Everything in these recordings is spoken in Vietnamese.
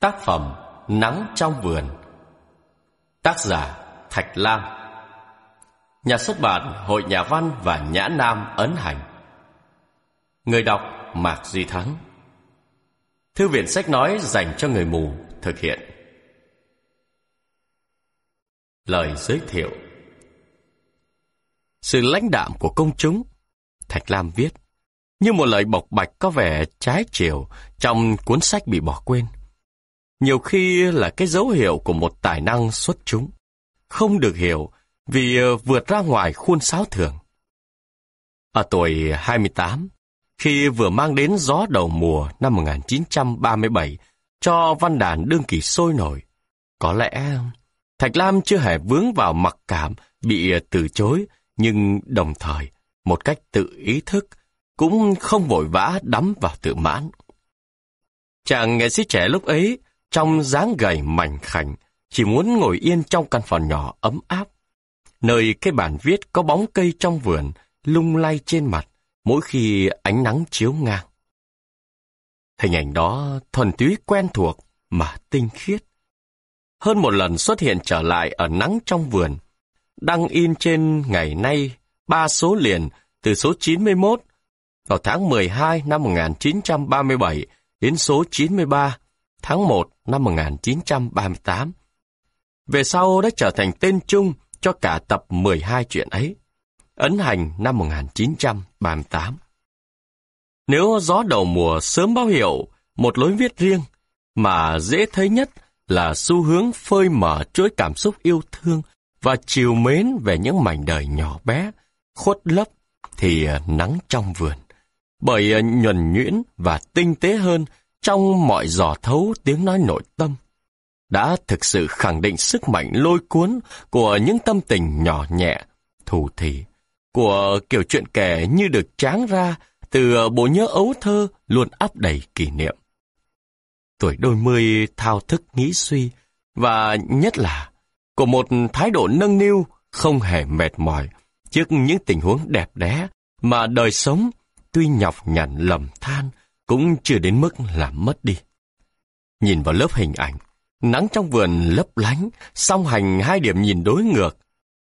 Tác phẩm Nắng trong vườn. Tác giả Thạch Lam. Nhà xuất bản Hội Nhà văn và Nhã Nam Ấn Hành. Người đọc Mạc Duy Thắng. Thư viện sách nói dành cho người mù thực hiện. Lời giới thiệu. Sự lãnh đạm của công chúng, Thạch Lam viết, Như một lời bộc bạch có vẻ trái chiều Trong cuốn sách bị bỏ quên nhiều khi là cái dấu hiệu của một tài năng xuất chúng. Không được hiểu vì ờ, vượt ra ngoài khuôn sáo thường. Ở tuổi 28, khi vừa mang đến gió đầu mùa năm 1937 cho văn đàn đương kỳ sôi nổi, có lẽ Thạch Lam chưa hề vướng vào mặc cảm bị ờ, từ chối, nhưng đồng thời, một cách tự ý thức, cũng không vội vã đắm vào tự mãn. Chàng nghệ sĩ trẻ lúc ấy trong dáng gầy mảnh khảnh, chỉ muốn ngồi yên trong căn phòng nhỏ ấm áp, nơi cái bàn viết có bóng cây trong vườn lung lay trên mặt mỗi khi ánh nắng chiếu ngang. Hình ảnh đó thuần túy quen thuộc mà tinh khiết. Hơn một lần xuất hiện trở lại ở nắng trong vườn, đăng in trên ngày nay ba số liền từ số 91 vào tháng 12 năm 1937 đến số 93 tháng 1 năm 1938. Về sau đã trở thành tên chung cho cả tập 12 chuyện ấy, ấn hành năm 1938. Nếu gió đầu mùa sớm báo hiệu một lối viết riêng, mà dễ thấy nhất là xu hướng phơi mở chuỗi cảm xúc yêu thương và chiều mến về những mảnh đời nhỏ bé, khuất lấp thì nắng trong vườn. Bởi nhuần nhuyễn và tinh tế hơn trong mọi giò thấu tiếng nói nội tâm, đã thực sự khẳng định sức mạnh lôi cuốn của những tâm tình nhỏ nhẹ, thủ thỉ, của kiểu chuyện kể như được tráng ra từ bộ nhớ ấu thơ luôn áp đầy kỷ niệm. Tuổi đôi mươi thao thức nghĩ suy, và nhất là của một thái độ nâng niu không hề mệt mỏi trước những tình huống đẹp đẽ mà đời sống tuy nhọc nhằn lầm than cũng chưa đến mức làm mất đi. Nhìn vào lớp hình ảnh, nắng trong vườn lấp lánh, song hành hai điểm nhìn đối ngược.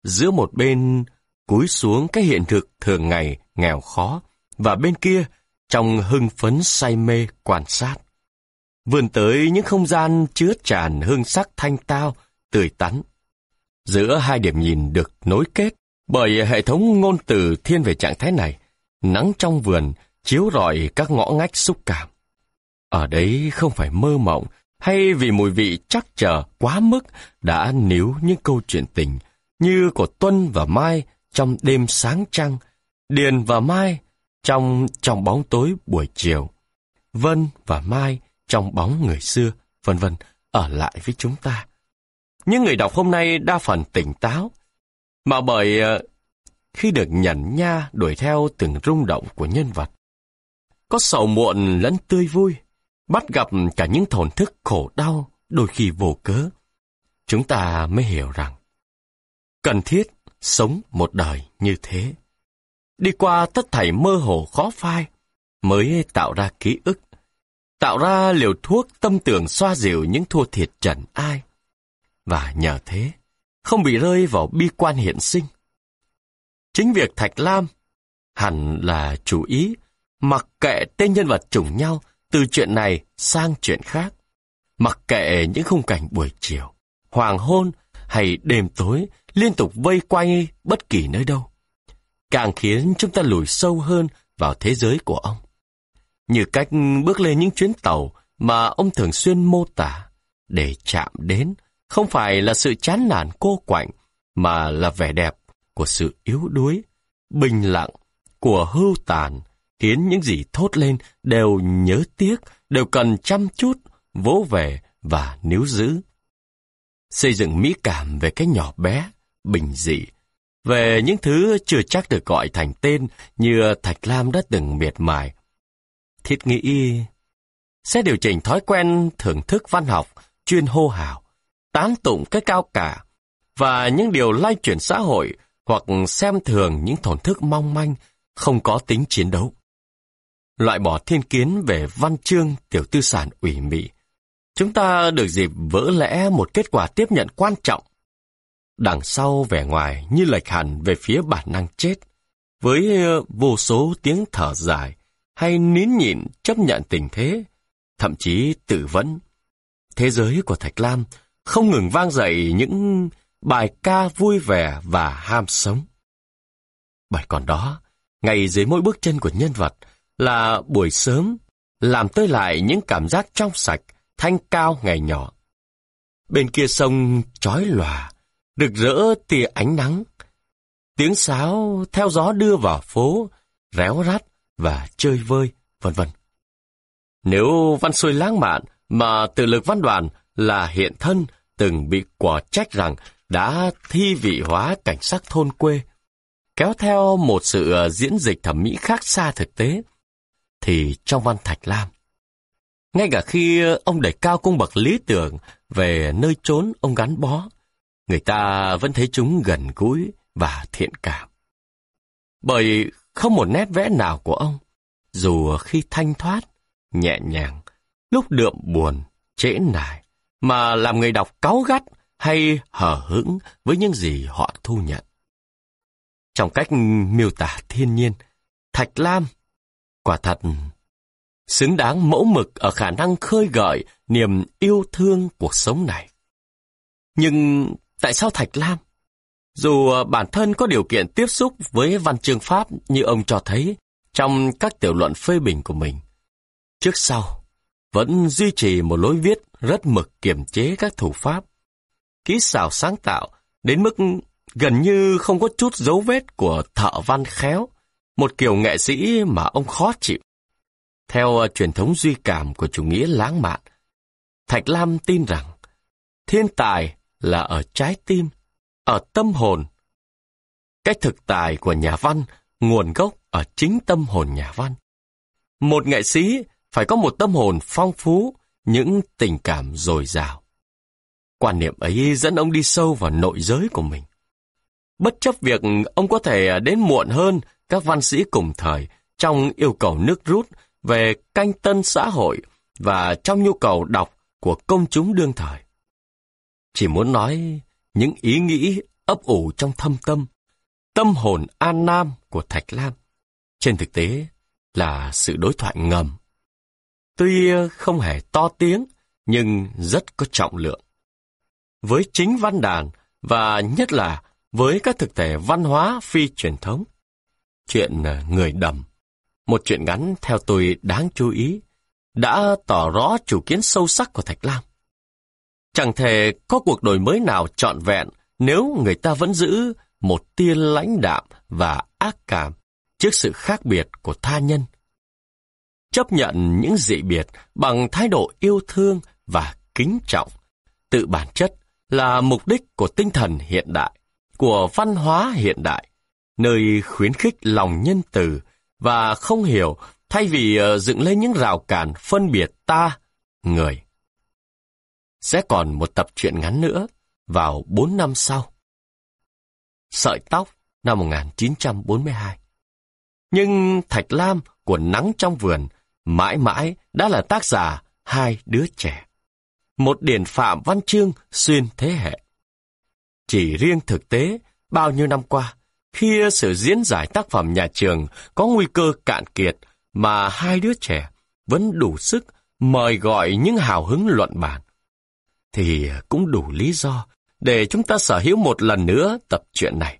Giữa một bên cúi xuống cái hiện thực thường ngày nghèo khó, và bên kia trong hưng phấn say mê quan sát. Vườn tới những không gian chứa tràn hương sắc thanh tao, tươi tắn. Giữa hai điểm nhìn được nối kết bởi hệ thống ngôn từ thiên về trạng thái này, nắng trong vườn chiếu rọi các ngõ ngách xúc cảm. Ở đấy không phải mơ mộng hay vì mùi vị chắc chờ quá mức đã níu những câu chuyện tình như của Tuân và Mai trong đêm sáng trăng, Điền và Mai trong trong bóng tối buổi chiều, Vân và Mai trong bóng người xưa, vân vân ở lại với chúng ta. Những người đọc hôm nay đa phần tỉnh táo, mà bởi ờ, khi được nhận nha đuổi theo từng rung động của nhân vật, có sầu muộn lẫn tươi vui, bắt gặp cả những thổn thức khổ đau, đôi khi vô cớ. Chúng ta mới hiểu rằng, cần thiết sống một đời như thế. Đi qua tất thảy mơ hồ khó phai, mới tạo ra ký ức, tạo ra liều thuốc tâm tưởng xoa dịu những thua thiệt trần ai. Và nhờ thế, không bị rơi vào bi quan hiện sinh. Chính việc Thạch Lam hẳn là chủ ý mặc kệ tên nhân vật trùng nhau từ chuyện này sang chuyện khác. Mặc kệ những khung cảnh buổi chiều, hoàng hôn hay đêm tối liên tục vây quanh bất kỳ nơi đâu. Càng khiến chúng ta lùi sâu hơn vào thế giới của ông. Như cách bước lên những chuyến tàu mà ông thường xuyên mô tả, để chạm đến không phải là sự chán nản cô quạnh, mà là vẻ đẹp của sự yếu đuối, bình lặng, của hưu tàn, khiến những gì thốt lên đều nhớ tiếc, đều cần chăm chút, vỗ về và níu giữ. Xây dựng mỹ cảm về cái nhỏ bé, bình dị, về những thứ chưa chắc được gọi thành tên như Thạch Lam đã từng miệt mài. Thiết nghĩ sẽ điều chỉnh thói quen thưởng thức văn học chuyên hô hào, tán tụng cái cao cả và những điều lai chuyển xã hội hoặc xem thường những thổn thức mong manh không có tính chiến đấu loại bỏ thiên kiến về văn chương tiểu tư sản ủy mị, chúng ta được dịp vỡ lẽ một kết quả tiếp nhận quan trọng. Đằng sau vẻ ngoài như lệch hẳn về phía bản năng chết, với vô số tiếng thở dài hay nín nhịn chấp nhận tình thế, thậm chí tự vấn. Thế giới của Thạch Lam không ngừng vang dậy những bài ca vui vẻ và ham sống. Bởi còn đó, ngay dưới mỗi bước chân của nhân vật là buổi sớm, làm tới lại những cảm giác trong sạch, thanh cao ngày nhỏ. Bên kia sông chói lòa, rực rỡ tia ánh nắng. Tiếng sáo theo gió đưa vào phố, réo rắt và chơi vơi, vân vân. Nếu văn xuôi lãng mạn mà tự lực văn đoàn là hiện thân từng bị quả trách rằng đã thi vị hóa cảnh sắc thôn quê, kéo theo một sự diễn dịch thẩm mỹ khác xa thực tế, thì trong văn Thạch Lam, ngay cả khi ông đẩy cao cung bậc lý tưởng về nơi trốn ông gắn bó, người ta vẫn thấy chúng gần gũi và thiện cảm. Bởi không một nét vẽ nào của ông, dù khi thanh thoát, nhẹ nhàng, lúc đượm buồn, trễ nải, mà làm người đọc cáu gắt hay hờ hững với những gì họ thu nhận. Trong cách miêu tả thiên nhiên, Thạch Lam quả thật xứng đáng mẫu mực ở khả năng khơi gợi niềm yêu thương cuộc sống này. Nhưng tại sao Thạch Lam? Dù bản thân có điều kiện tiếp xúc với văn chương Pháp như ông cho thấy trong các tiểu luận phê bình của mình, trước sau vẫn duy trì một lối viết rất mực kiềm chế các thủ pháp, kỹ xảo sáng tạo đến mức gần như không có chút dấu vết của thợ văn khéo, một kiểu nghệ sĩ mà ông khó chịu. Theo ờ, truyền thống duy cảm của chủ nghĩa lãng mạn, Thạch Lam tin rằng thiên tài là ở trái tim, ở tâm hồn. cái thực tài của nhà văn nguồn gốc ở chính tâm hồn nhà văn. Một nghệ sĩ phải có một tâm hồn phong phú, những tình cảm dồi dào. Quan niệm ấy dẫn ông đi sâu vào nội giới của mình. Bất chấp việc ông có thể ờ, đến muộn hơn các văn sĩ cùng thời trong yêu cầu nước rút về canh tân xã hội và trong nhu cầu đọc của công chúng đương thời. Chỉ muốn nói những ý nghĩ ấp ủ trong thâm tâm, tâm hồn an nam của Thạch Lam. Trên thực tế là sự đối thoại ngầm. Tuy không hề to tiếng, nhưng rất có trọng lượng. Với chính văn đàn và nhất là với các thực thể văn hóa phi truyền thống. Chuyện à, người đầm, một chuyện ngắn theo tôi đáng chú ý, đã tỏ rõ chủ kiến sâu sắc của Thạch Lam. Chẳng thể có cuộc đổi mới nào trọn vẹn nếu người ta vẫn giữ một tia lãnh đạm và ác cảm trước sự khác biệt của tha nhân. Chấp nhận những dị biệt bằng thái độ yêu thương và kính trọng, tự bản chất là mục đích của tinh thần hiện đại của văn hóa hiện đại, nơi khuyến khích lòng nhân từ và không hiểu thay vì ờ, dựng lên những rào cản phân biệt ta, người. Sẽ còn một tập truyện ngắn nữa vào 4 năm sau. Sợi tóc năm 1942. Nhưng Thạch Lam của Nắng trong vườn mãi mãi đã là tác giả hai đứa trẻ. Một điển phạm văn chương xuyên thế hệ. Chỉ riêng thực tế, bao nhiêu năm qua, khi sự diễn giải tác phẩm nhà trường có nguy cơ cạn kiệt mà hai đứa trẻ vẫn đủ sức mời gọi những hào hứng luận bàn, thì cũng đủ lý do để chúng ta sở hữu một lần nữa tập truyện này.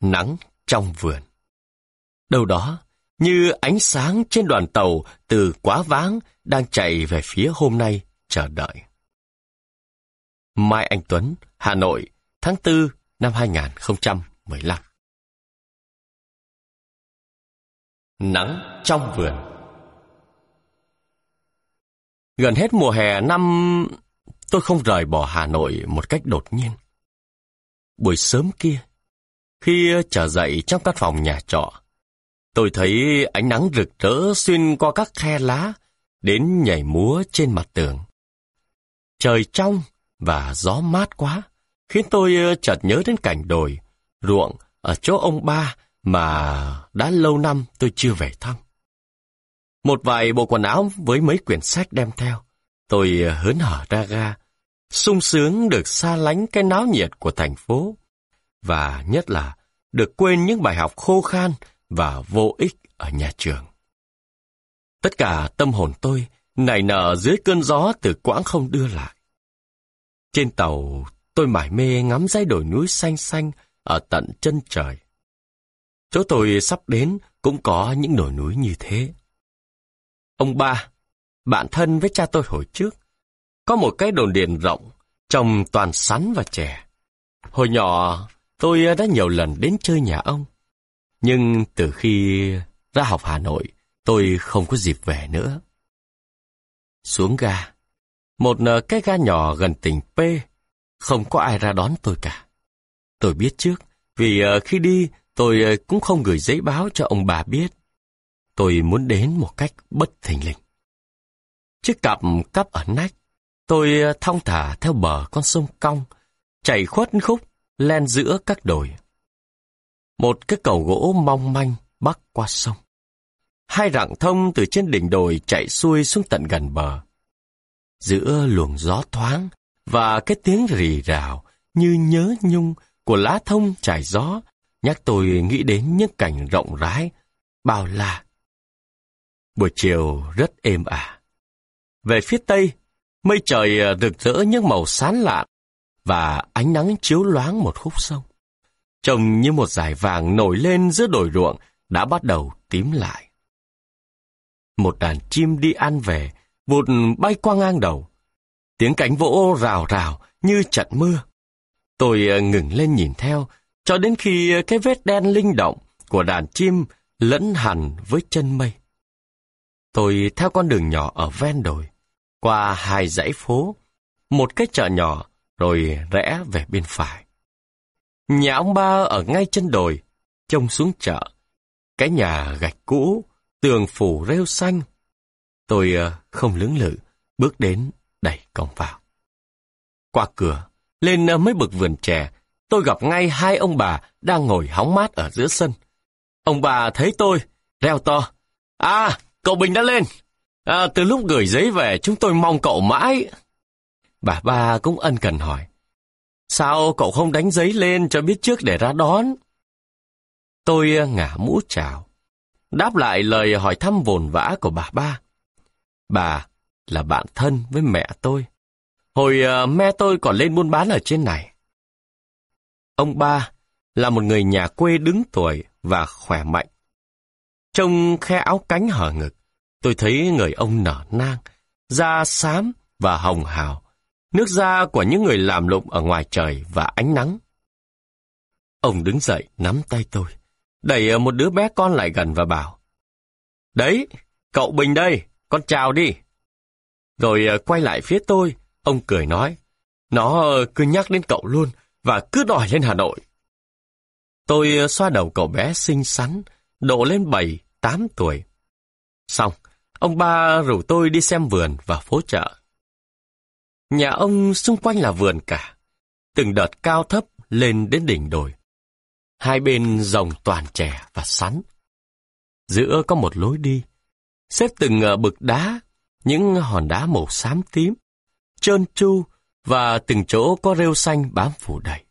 Nắng trong vườn Đâu đó, như ánh sáng trên đoàn tàu từ quá váng đang chạy về phía hôm nay chờ đợi. Mai Anh Tuấn, Hà Nội, tháng 4 năm 15 Nắng trong vườn Gần hết mùa hè năm, tôi không rời bỏ Hà Nội một cách đột nhiên. Buổi sớm kia, khi trở dậy trong căn phòng nhà trọ, tôi thấy ánh nắng rực rỡ xuyên qua các khe lá, đến nhảy múa trên mặt tường. Trời trong và gió mát quá, khiến tôi ờ, chợt nhớ đến cảnh đồi, ruộng ở chỗ ông ba mà đã lâu năm tôi chưa về thăm. Một vài bộ quần áo với mấy quyển sách đem theo, Tôi hớn hở ra ga, sung sướng được xa lánh cái náo nhiệt của thành phố, và nhất là được quên những bài học khô khan và vô ích ở nhà trường. Tất cả tâm hồn tôi nảy nở dưới cơn gió từ quãng không đưa lại. Trên tàu, tôi mải mê ngắm dãy đồi núi xanh xanh ở tận chân trời. Chỗ tôi sắp đến cũng có những đồi núi như thế. Ông ba, bạn thân với cha tôi hồi trước, có một cái đồn điền rộng, trồng toàn sắn và chè. Hồi nhỏ, tôi đã nhiều lần đến chơi nhà ông. Nhưng từ khi ra học Hà Nội, tôi không có dịp về nữa. Xuống ga, một ờ, cái ga nhỏ gần tỉnh P, không có ai ra đón tôi cả. Tôi biết trước, vì ờ, khi đi tôi ờ, cũng không gửi giấy báo cho ông bà biết. Tôi muốn đến một cách bất thình lình. Chiếc cặp cắp ở nách, tôi ờ, thong thả theo bờ con sông cong, chảy khuất khúc, len giữa các đồi. Một cái cầu gỗ mong manh bắc qua sông. Hai rặng thông từ trên đỉnh đồi chạy xuôi xuống tận gần bờ. Giữa luồng gió thoáng và cái tiếng rì rào như nhớ nhung của lá thông trải gió nhắc tôi nghĩ đến những cảnh rộng rãi, bao la. Buổi chiều rất êm ả. Về phía tây, mây trời ờ, rực rỡ những màu sán lạn và ánh nắng chiếu loáng một khúc sông. Trông như một dải vàng nổi lên giữa đồi ruộng đã bắt đầu tím lại. Một đàn chim đi ăn về, vụt bay qua ngang đầu. Tiếng cánh vỗ rào rào như trận mưa. Tôi ờ, ngừng lên nhìn theo, cho đến khi ờ, cái vết đen linh động của đàn chim lẫn hẳn với chân mây. Tôi theo con đường nhỏ ở ven đồi, qua hai dãy phố, một cái chợ nhỏ, rồi rẽ về bên phải. Nhà ông ba ở ngay chân đồi, trông xuống chợ. Cái nhà gạch cũ, tường phủ rêu xanh. Tôi ờ, không lưỡng lự, bước đến, đẩy cổng vào. Qua cửa, lên mấy bực vườn chè, tôi gặp ngay hai ông bà đang ngồi hóng mát ở giữa sân. Ông bà thấy tôi, reo to. À, cậu Bình đã lên. À, từ lúc gửi giấy về, chúng tôi mong cậu mãi. Bà ba cũng ân cần hỏi. Sao cậu không đánh giấy lên cho biết trước để ra đón? Tôi ngả mũ chào, đáp lại lời hỏi thăm vồn vã của bà ba. Bà là bạn thân với mẹ tôi. Hồi ờ, uh, mẹ tôi còn lên buôn bán ở trên này. Ông ba là một người nhà quê đứng tuổi và khỏe mạnh. trông khe áo cánh hở ngực, tôi thấy người ông nở nang, da xám và hồng hào, nước da của những người làm lụng ở ngoài trời và ánh nắng. Ông đứng dậy nắm tay tôi, đẩy ờ, một đứa bé con lại gần và bảo, Đấy, cậu Bình đây, con chào đi. Rồi ờ, quay lại phía tôi, ông cười nói, nó ờ, cứ nhắc đến cậu luôn và cứ đòi lên Hà Nội. Tôi ờ, xoa đầu cậu bé xinh xắn, độ lên 7, 8 tuổi. Xong, ông ba rủ tôi đi xem vườn và phố chợ. Nhà ông xung quanh là vườn cả, từng đợt cao thấp lên đến đỉnh đồi. Hai bên rồng toàn trẻ và sắn. Giữa có một lối đi, xếp từng ờ, bực đá, những hòn đá màu xám tím, trơn tru và từng chỗ có rêu xanh bám phủ đầy.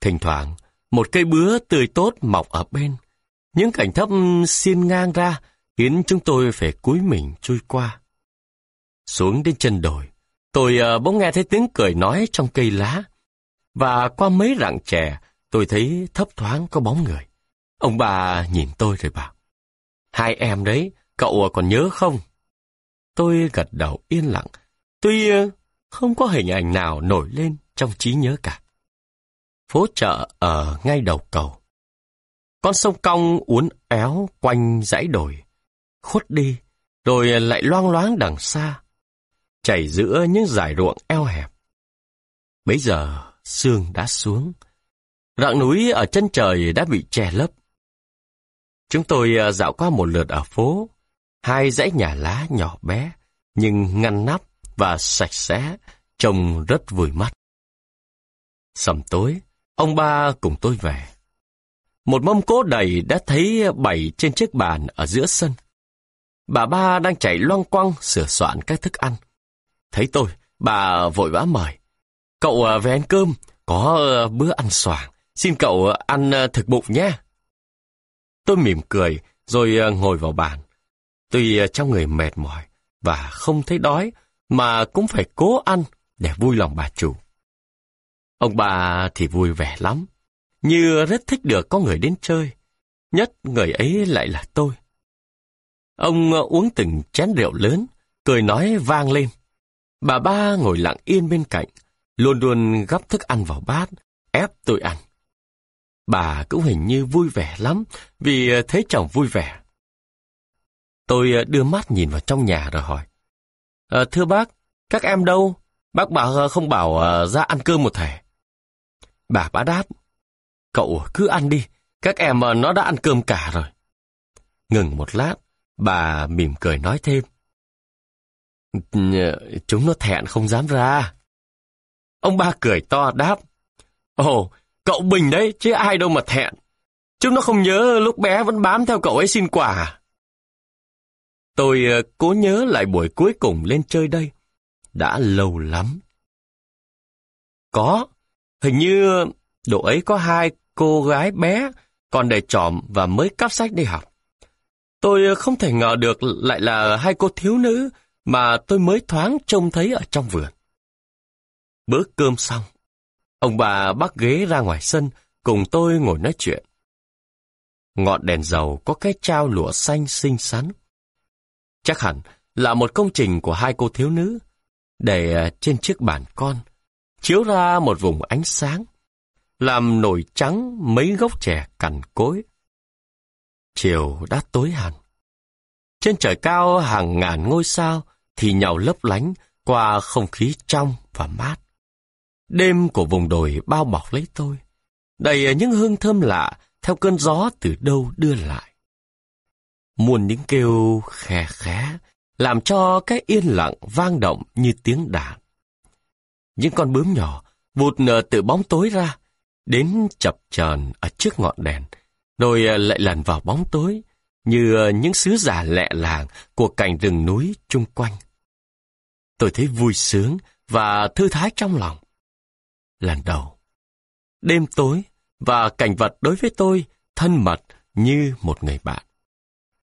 Thỉnh thoảng, một cây bứa tươi tốt mọc ở bên. Những cảnh thấp xiên ngang ra khiến chúng tôi phải cúi mình chui qua. Xuống đến chân đồi, tôi ờ, bỗng nghe thấy tiếng cười nói trong cây lá. Và qua mấy rặng chè, tôi thấy thấp thoáng có bóng người. Ông bà nhìn tôi rồi bảo, Hai em đấy, cậu còn nhớ không? Tôi gật đầu yên lặng, tuy ờ, không có hình ảnh nào nổi lên trong trí nhớ cả. Phố chợ ở ngay đầu cầu. Con sông cong uốn éo quanh dãy đồi, khuất đi, rồi lại loang loáng đằng xa, chảy giữa những dải ruộng eo hẹp. Bây giờ, sương đã xuống, rặng núi ở chân trời đã bị che lấp. Chúng tôi ờ, dạo qua một lượt ở phố, hai dãy nhà lá nhỏ bé, nhưng ngăn nắp và sạch sẽ, trông rất vui mắt. Sầm tối, ông ba cùng tôi về. Một mâm cỗ đầy đã thấy bày trên chiếc bàn ở giữa sân. Bà ba đang chạy loang quăng sửa soạn các thức ăn. Thấy tôi, bà vội vã mời. Cậu à, về ăn cơm, có à, bữa ăn soảng, Xin cậu à, ăn thực bụng nhé. Tôi mỉm cười, rồi ngồi vào bàn. Tuy trong người mệt mỏi và không thấy đói, mà cũng phải cố ăn để vui lòng bà chủ. Ông bà thì vui vẻ lắm, như rất thích được có người đến chơi. Nhất người ấy lại là tôi. Ông uống từng chén rượu lớn, cười nói vang lên. Bà ba ngồi lặng yên bên cạnh, luôn luôn gắp thức ăn vào bát, ép tôi ăn. Bà cũng hình như vui vẻ lắm vì thấy chồng vui vẻ. Tôi đưa mắt nhìn vào trong nhà rồi hỏi. À, thưa bác, các em đâu? Bác bảo ờ, không bảo uh, ra ăn cơm một thể. Bà bá đáp. Cậu cứ ăn đi, các em uh, nó đã ăn cơm cả rồi. Ngừng một lát, bà mỉm cười nói thêm. Chúng nó thẹn không dám ra. Ông ba cười to đáp. Ồ, cậu Bình đấy, chứ ai đâu mà thẹn. Chúng nó không nhớ lúc bé vẫn bám theo cậu ấy xin quà. Tôi ờ, cố nhớ lại buổi cuối cùng lên chơi đây. Đã lâu lắm. Có, hình như độ ấy có hai cô gái bé còn để trọm và mới cắp sách đi học. Tôi ờ, không thể ngờ được lại là hai cô thiếu nữ mà tôi mới thoáng trông thấy ở trong vườn. Bữa cơm xong, ông bà bắt ghế ra ngoài sân cùng tôi ngồi nói chuyện. Ngọn đèn dầu có cái trao lụa xanh xinh xắn. Chắc hẳn là một công trình của hai cô thiếu nữ, để ờ, trên chiếc bàn con, chiếu ra một vùng ánh sáng, làm nổi trắng mấy gốc trẻ cằn cối. Chiều đã tối hẳn. Trên trời cao hàng ngàn ngôi sao thì nhào lấp lánh qua không khí trong và mát. Đêm của vùng đồi bao bọc lấy tôi, đầy những hương thơm lạ theo cơn gió từ đâu đưa lại muôn những kêu khè khẽ, làm cho cái yên lặng vang động như tiếng đàn. Những con bướm nhỏ vụt nở từ bóng tối ra, đến chập chờn ở trước ngọn đèn, rồi ờ, lại lần vào bóng tối, như ờ, những sứ giả lẹ làng của cảnh rừng núi chung quanh. Tôi thấy vui sướng và thư thái trong lòng. Lần đầu, đêm tối và cảnh vật đối với tôi thân mật như một người bạn.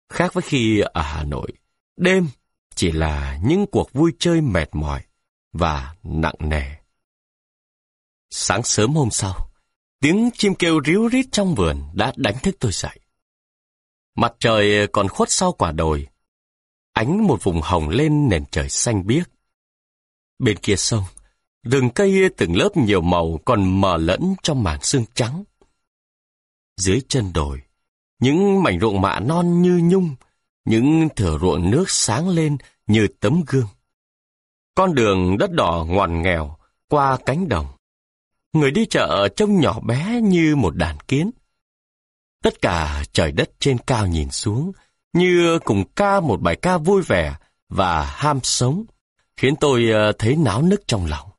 Khác với khi ở Hà Nội, đêm chỉ là những cuộc vui chơi mệt mỏi và nặng nề. Sáng sớm hôm sau, tiếng chim kêu ríu rít trong vườn đã đánh thức tôi dậy. Mặt trời còn khuất sau quả đồi, ánh một vùng hồng lên nền trời xanh biếc. Bên kia sông, rừng cây từng lớp nhiều màu còn mờ lẫn trong màn sương trắng. Dưới chân đồi, những mảnh ruộng mạ non như nhung, những thửa ruộng nước sáng lên như tấm gương. Con đường đất đỏ ngoằn nghèo qua cánh đồng. Người đi chợ trông nhỏ bé như một đàn kiến. Tất cả trời đất trên cao nhìn xuống, như cùng ca một bài ca vui vẻ và ham sống, khiến tôi ờ, thấy náo nức trong lòng.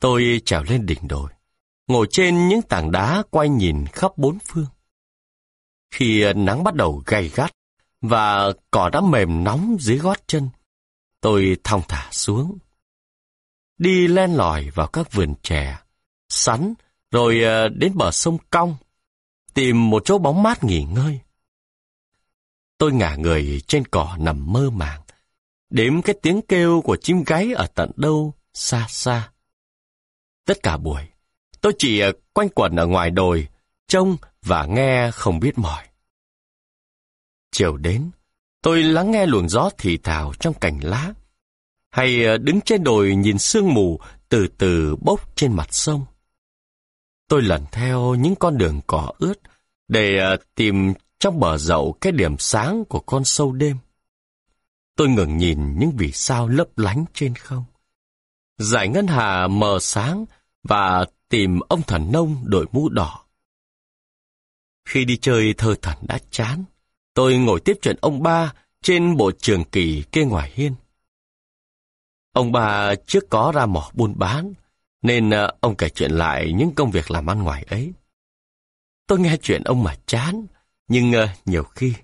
Tôi trèo lên đỉnh đồi, ngồi trên những tảng đá quay nhìn khắp bốn phương. Khi ờ, nắng bắt đầu gay gắt và cỏ đã mềm nóng dưới gót chân, tôi thong thả xuống. Đi len lỏi vào các vườn chè, sắn, rồi ờ, đến bờ sông Cong, tìm một chỗ bóng mát nghỉ ngơi. Tôi ngả người trên cỏ nằm mơ màng, đếm cái tiếng kêu của chim gáy ở tận đâu, xa xa. Tất cả buổi, tôi chỉ ờ, quanh quẩn ở ngoài đồi, trông và nghe không biết mỏi. Chiều đến, tôi lắng nghe luồng gió thì thào trong cành lá, hay ờ, đứng trên đồi nhìn sương mù từ từ bốc trên mặt sông. Tôi lần theo những con đường cỏ ướt để ờ, tìm trong bờ dậu cái điểm sáng của con sâu đêm. Tôi ngừng nhìn những vì sao lấp lánh trên không. Giải ngân hà mờ sáng và tìm ông thần nông đội mũ đỏ. Khi đi chơi thơ thần đã chán, tôi ngồi tiếp chuyện ông ba trên bộ trường kỳ kê ngoài hiên. Ông ba trước có ra mỏ buôn bán, nên ờ, ông kể chuyện lại những công việc làm ăn ngoài ấy. Tôi nghe chuyện ông mà chán, nhưng ờ, nhiều khi,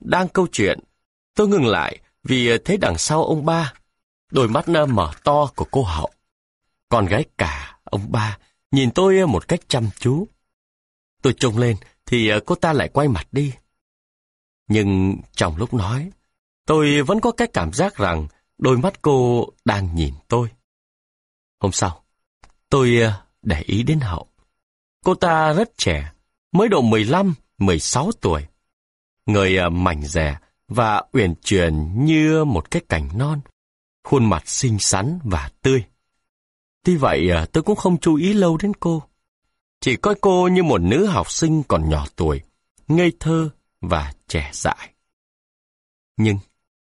đang câu chuyện, tôi ngừng lại vì ờ, thấy đằng sau ông ba, đôi mắt mở to của cô Hậu. Con gái cả, ông ba, nhìn tôi một cách chăm chú. Tôi trông lên thì ờ, cô ta lại quay mặt đi. Nhưng trong lúc nói, tôi vẫn có cái cảm giác rằng đôi mắt cô đang nhìn tôi. Hôm sau, tôi ờ, để ý đến Hậu. Cô ta rất trẻ, mới độ 15, 16 tuổi. Người ờ, mảnh rẻ và uyển chuyển như một cái cành non, khuôn mặt xinh xắn và tươi. Tuy vậy tôi cũng không chú ý lâu đến cô. Chỉ coi cô như một nữ học sinh còn nhỏ tuổi, ngây thơ và trẻ dại. Nhưng,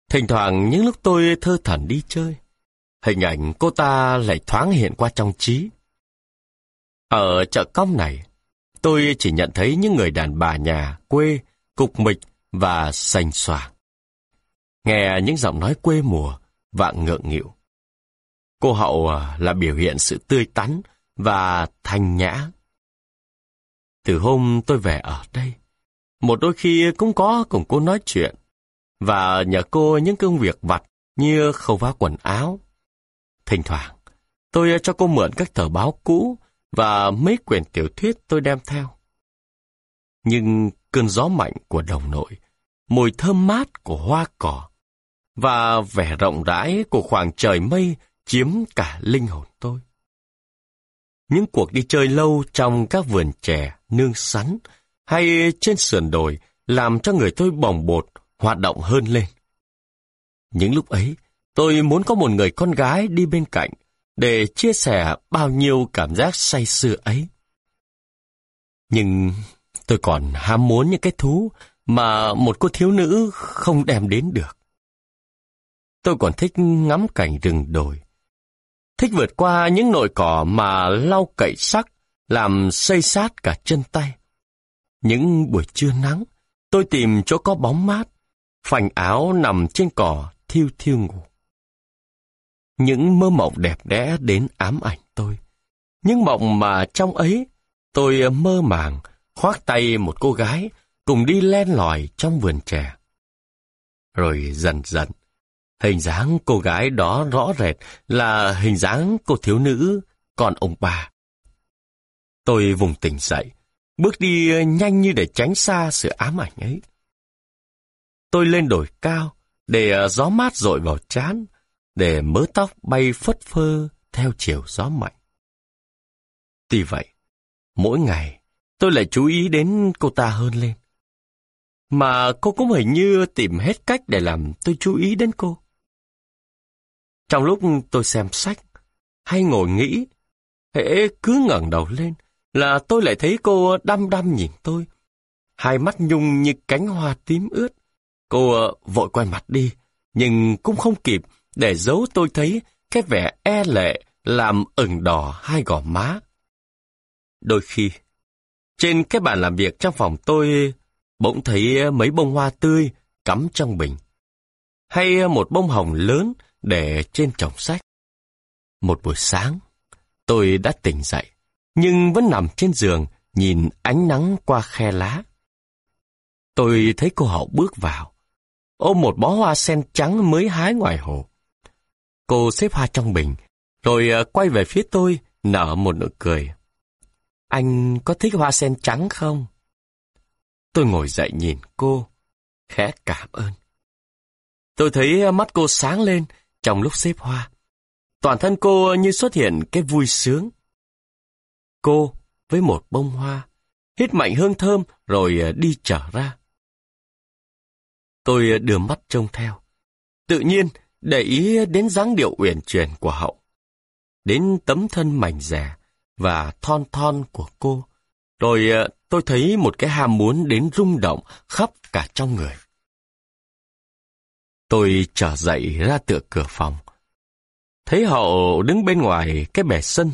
thỉnh thoảng những lúc tôi thơ thẩn đi chơi, hình ảnh cô ta lại thoáng hiện qua trong trí. Ở chợ cong này, tôi chỉ nhận thấy những người đàn bà nhà, quê, cục mịch và xanh xoàng. Nghe những giọng nói quê mùa và ngượng nghịu. Cô hậu à, là biểu hiện sự tươi tắn và thanh nhã. Từ hôm tôi về ở đây, một đôi khi cũng có cùng cô nói chuyện và nhờ cô những công việc vặt như khâu vá quần áo. Thỉnh thoảng, tôi cho cô mượn các tờ báo cũ và mấy quyển tiểu thuyết tôi đem theo. Nhưng cơn gió mạnh của đồng nội, mùi thơm mát của hoa cỏ và vẻ rộng rãi của khoảng trời mây chiếm cả linh hồn tôi. Những cuộc đi chơi lâu trong các vườn chè, nương sắn hay trên sườn đồi làm cho người tôi bồng bột, hoạt động hơn lên. Những lúc ấy, tôi muốn có một người con gái đi bên cạnh để chia sẻ bao nhiêu cảm giác say sưa ấy. Nhưng tôi còn ham muốn những cái thú mà một cô thiếu nữ không đem đến được. Tôi còn thích ngắm cảnh rừng đồi. Thích vượt qua những nội cỏ mà lau cậy sắc, làm xây sát cả chân tay. Những buổi trưa nắng, tôi tìm chỗ có bóng mát, phành áo nằm trên cỏ thiêu thiêu ngủ. Những mơ mộng đẹp đẽ đến ám ảnh tôi. Những mộng mà trong ấy, tôi mơ màng, khoác tay một cô gái, cùng đi len lỏi trong vườn trẻ. Rồi dần dần, hình dáng cô gái đó rõ rệt là hình dáng cô thiếu nữ, còn ông bà. Tôi vùng tỉnh dậy, bước đi nhanh như để tránh xa sự ám ảnh ấy. Tôi lên đồi cao, để ờ, gió mát rội vào trán, để mớ tóc bay phất phơ theo chiều gió mạnh. Tuy vậy, mỗi ngày tôi lại chú ý đến cô ta hơn lên. Mà cô cũng hình như tìm hết cách để làm tôi chú ý đến cô. Trong lúc tôi xem sách, hay ngồi nghĩ, hễ cứ ngẩng đầu lên là tôi lại thấy cô đăm đăm nhìn tôi. Hai mắt nhung như cánh hoa tím ướt. Cô vội quay mặt đi, nhưng cũng không kịp để giấu tôi thấy cái vẻ e lệ làm ửng đỏ hai gò má. Đôi khi, trên cái bàn làm việc trong phòng tôi bỗng thấy mấy bông hoa tươi cắm trong bình. Hay một bông hồng lớn để trên chồng sách. Một buổi sáng, tôi đã tỉnh dậy, nhưng vẫn nằm trên giường nhìn ánh nắng qua khe lá. Tôi thấy cô hậu bước vào, ôm một bó hoa sen trắng mới hái ngoài hồ. Cô xếp hoa trong bình, rồi ờ, quay về phía tôi, nở một nụ cười. Anh có thích hoa sen trắng không? Tôi ngồi dậy nhìn cô, khẽ cảm ơn. Tôi thấy ờ, mắt cô sáng lên trong lúc xếp hoa. Toàn thân cô như xuất hiện cái vui sướng. Cô với một bông hoa, hít mạnh hương thơm rồi à, đi trở ra. Tôi à, đưa mắt trông theo. Tự nhiên, để ý đến dáng điệu uyển chuyển của hậu, đến tấm thân mảnh rẻ và thon thon của cô, rồi à, tôi thấy một cái ham muốn đến rung động khắp cả trong người. Tôi trở dậy ra tựa cửa phòng. Thấy hậu đứng bên ngoài cái bể sân,